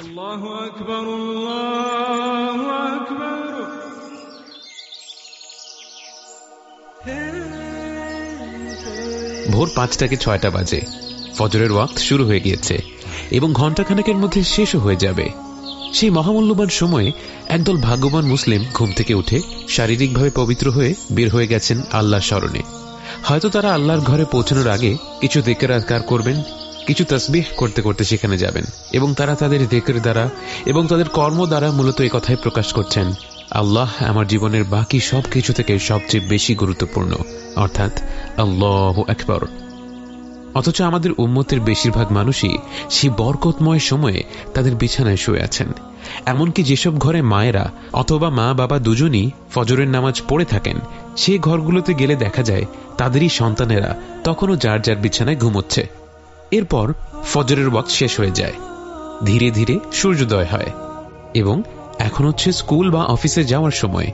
الله أكبر الله أكبر ভোর পাঁচটাকে ছয়টা বাজে ফজরের ওয়াক্ত শুরু হয়ে গিয়েছে এবং ঘণ্টাখানেকের মধ্যে শেষও হয়ে যাবে সেই মহামূল্যবান সময়ে একদল ভাগ্যবান মুসলিম ঘুম থেকে উঠে শারীরিকভাবে পবিত্র হয়ে বের হয়ে গেছেন আল্লাহর স্মরণে হয়তো তারা আল্লাহর ঘরে পৌঁছানোর আগে কিছু দেখের আকার করবেন কিছু তসবিহ করতে করতে সেখানে যাবেন এবং তারা তাদের দেখের দ্বারা এবং তাদের কর্ম দ্বারা মূলত এই কথাই প্রকাশ করছেন, আল্লাহ আমার জীবনের বাকি সব কিছু থেকে সবচেয়ে বেশি গুরুত্বপূর্ণ, অর্থাৎ আল্লাহ একবার অথচ আমাদের উম্মতের বেশিরভাগ মানুষই সেই বরকতময় সময়ে তাদের বিছানায় শুয়ে আছেন। এমনকি যেসব ঘরে মায়েরা অথবা মা বাবা দুজনই ফজরের নামাজ পড়ে থাকেন, সেই ঘরগুলোতে গেলে দেখা যায় তাদেরই সন্তানেরা তখনও যার যার বিছানায় ঘুমোচ্ছে। এরপর ফজরের ওয়াক্ত শেষ হয়ে যায়। ধীরে ধীরে সূর্যোদয় হয় এবং এখন হচ্ছে স্কুল বা অফিসে যাওয়ার সময়।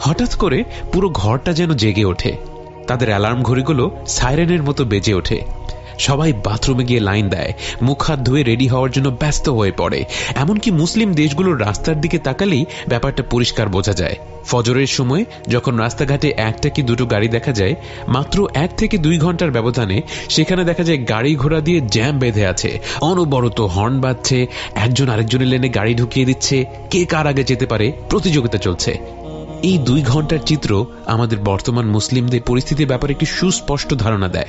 হঠাৎ করে পুরো ঘরটা যেন জেগে ওঠে। তাদের অ্যালার্ম ঘড়িগুলো সাইরেনের মতো বেজে ওঠে। সবাই বাথরুমে গিয়ে লাইন দেয়। মুখ হাত ধুয়ে রেডি হওয়ার জন্য ব্যস্ত হয়ে পড়ে। এমনকি মুসলিম দেশগুলোর রাস্তার দিকে তাকালেই ব্যাপারটা পরিষ্কার বোঝা যায়। ফজরের সময় যখন রাস্তাঘাটে একটা কি দুটো গাড়ি দেখা যায়, মাত্র এক থেকে দুই ঘণ্টার ব্যবধানে সেখানে দেখা যায় গাড়ি ঘোড়া দিয়ে জ্যাম বেঁধে আছে। অনবরত হর্ন বাজছে, একজন আরেকজনের লেনে গাড়ি ঢুকিয়ে দিচ্ছে, কে কার আগে যেতে পারে প্রতিযোগিতা চলছে। এই দুই ঘণ্টার চিত্র আমাদের বর্তমান মুসলিমদের পরিস্থিতির ব্যাপারে একটি সুস্পষ্ট ধারণা দেয়।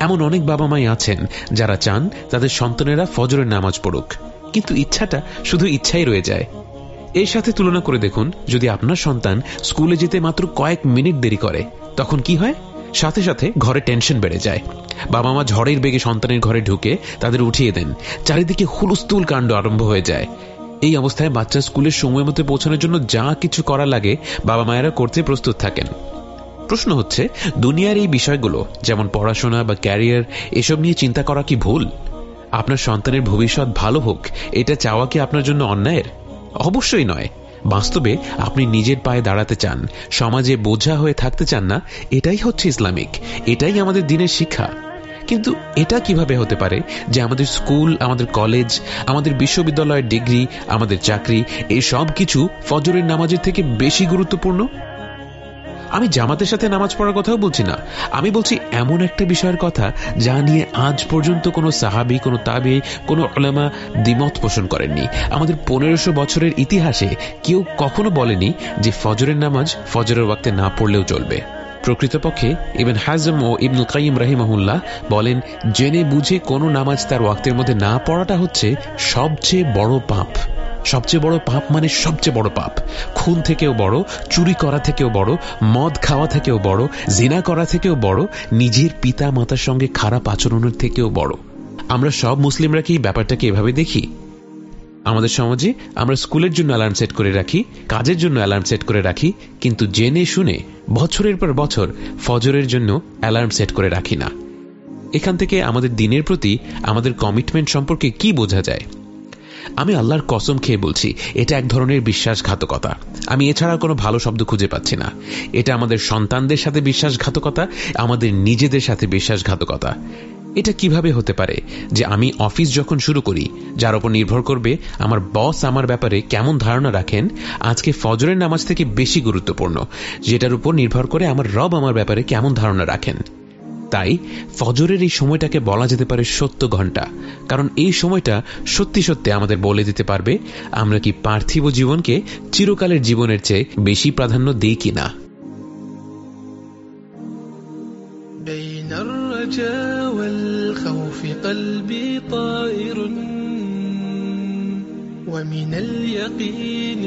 এমন অনেক বাবা মাই আছেন যারা চান তাদের সন্তানেরা ফজরের নামাজ পড়ুক। কিন্তু ইচ্ছাটা শুধু ইচ্ছাই রয়ে যায়। এর সাথে তুলনা করে দেখুন, যদি আপনার সন্তান স্কুলে যেতে মাত্র কয়েক মিনিট দেরি করে, তখন কি হয়? সাথে সাথে ঘরে টেনশন বেড়ে যায়। বাবা মা ঝড়ের বেগে সন্তানের ঘরে ঢুকে তাদের উঠিয়ে দেন। চারিদিকে হুলস্থুল কাণ্ড আরম্ভ হয়ে যায়। এই অবস্থায় বাচ্চা স্কুলের সময় মতো পৌঁছানোর জন্য যা কিছু করা লাগে বাবা মায়েরা করতে প্রস্তুত থাকেন। প্রশ্ন হচ্ছে, দুনিয়ার এই বিষয়গুলো, যেমন পড়াশোনা বা ক্যারিয়ার, এসব নিয়ে চিন্তা করা কি ভুল? আপনার সন্তানের ভবিষ্যৎ ভালো হোক, এটা চাওয়া কি আপনার জন্য অন্যায়ের? অবশ্যই নয়। বাস্তবে আপনি নিজের পায়ে দাঁড়াতে চান, সমাজে বোঝা হয়ে থাকতে চান না, এটাই হচ্ছে ইসলামিক, এটাই আমাদের দিনের শিক্ষা। কিন্তু এটা কীভাবে হতে পারে যে আমাদের স্কুল, আমাদের কলেজ, আমাদের বিশ্ববিদ্যালয়ের ডিগ্রি, আমাদের চাকরি, এই সব কিছু ফজরের নামাজের থেকে বেশি গুরুত্বপূর্ণ? আমি জামাতের সাথে নামাজ পড়ার কথাও বলছি না। আমি বলছি এমন একটা বিষয়ের কথা যা নিয়ে আজ পর্যন্ত কোনো সাহাবি, কোনো তাবি কোনো ওলামা দ্বিমত পোষণ করেননি। আমাদের পনেরোশো বছরের ইতিহাসে কেউ কখনো বলেনি যে ফজরের নামাজ ফজরের ওয়াক্তে না পড়লেও চলবে। প্রকৃতপক্ষে ইবেন হাজম ও ইবনুল কাইম রাহিমাহুল্লাহ বলেন, জেনে বুঝে কোনো নামাজ তার ওয়াক্তের মধ্যে না পড়াটা হচ্ছে সবচেয়ে বড় পাপ। সবচেয়ে বড় পাপ মানে সবচেয়ে বড় পাপ। খুন থেকেও বড়, চুরি করা থেকেও বড়, মদ খাওয়া থেকেও বড়, জিনা করা থেকেও বড়, নিজের পিতা মাতার সঙ্গে খারাপ আচরণের থেকেও বড়। আমরা সব মুসলিমরা কি ব্যাপারটাকে এভাবে দেখি? আমাদের সমাজে আমরা স্কুলের জন্য অ্যালার্ম সেট করে রাখি, কাজের জন্য অ্যালার্ম সেট করে রাখি, কিন্তু জেনে শুনে বছরের পর বছর ফজরের জন্য অ্যালার্ম সেট করে রাখি না। এখান থেকে আমাদের দিনের প্রতি আমাদের কমিটমেন্ট সম্পর্কে কি বোঝা যায়? আমি আল্লাহর কসম খেয়ে বলছি, এটা এক ধরনের বিশ্বাসঘাতকতা। আমি এছাড়া কোনো ভালো শব্দ খুঁজে পাচ্ছি না। এটা আমাদের সন্তানদের সাথে বিশ্বাসঘাতকতা, আমাদের নিজেদের সাথে বিশ্বাসঘাতকতা। এটা কীভাবে হতে পারে যে আমি অফিস যখন শুরু করি, যার উপর নির্ভর করবে আমার বস আমার ব্যাপারে কেমন ধারণা রাখেন, আজকে ফজরের নামাজ থেকে বেশি গুরুত্বপূর্ণ, যেটার উপর নির্ভর করে আমার রব আমার ব্যাপারে কেমন ধারণা রাখেন। তাই ফজরের এই সময়টাকে বলা যেতে পারে সত্য ঘন্টা কারণ এই সময়টা সত্যি সত্যি আমাদের বলে দিতে পারবে আমরা কি পার্থিব জীবনকে চিরকালের জীবনের চেয়ে বেশি প্রাধান্য দিই কিনা بين الرجاء والخوف قلبي طائر ومن اليقين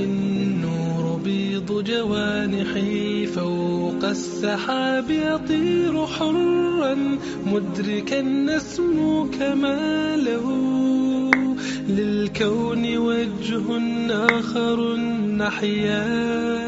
النور بيض جوانحي فوق السحاب يطير حرا مدركا نسمو كماله للكون وجه آخر نحياه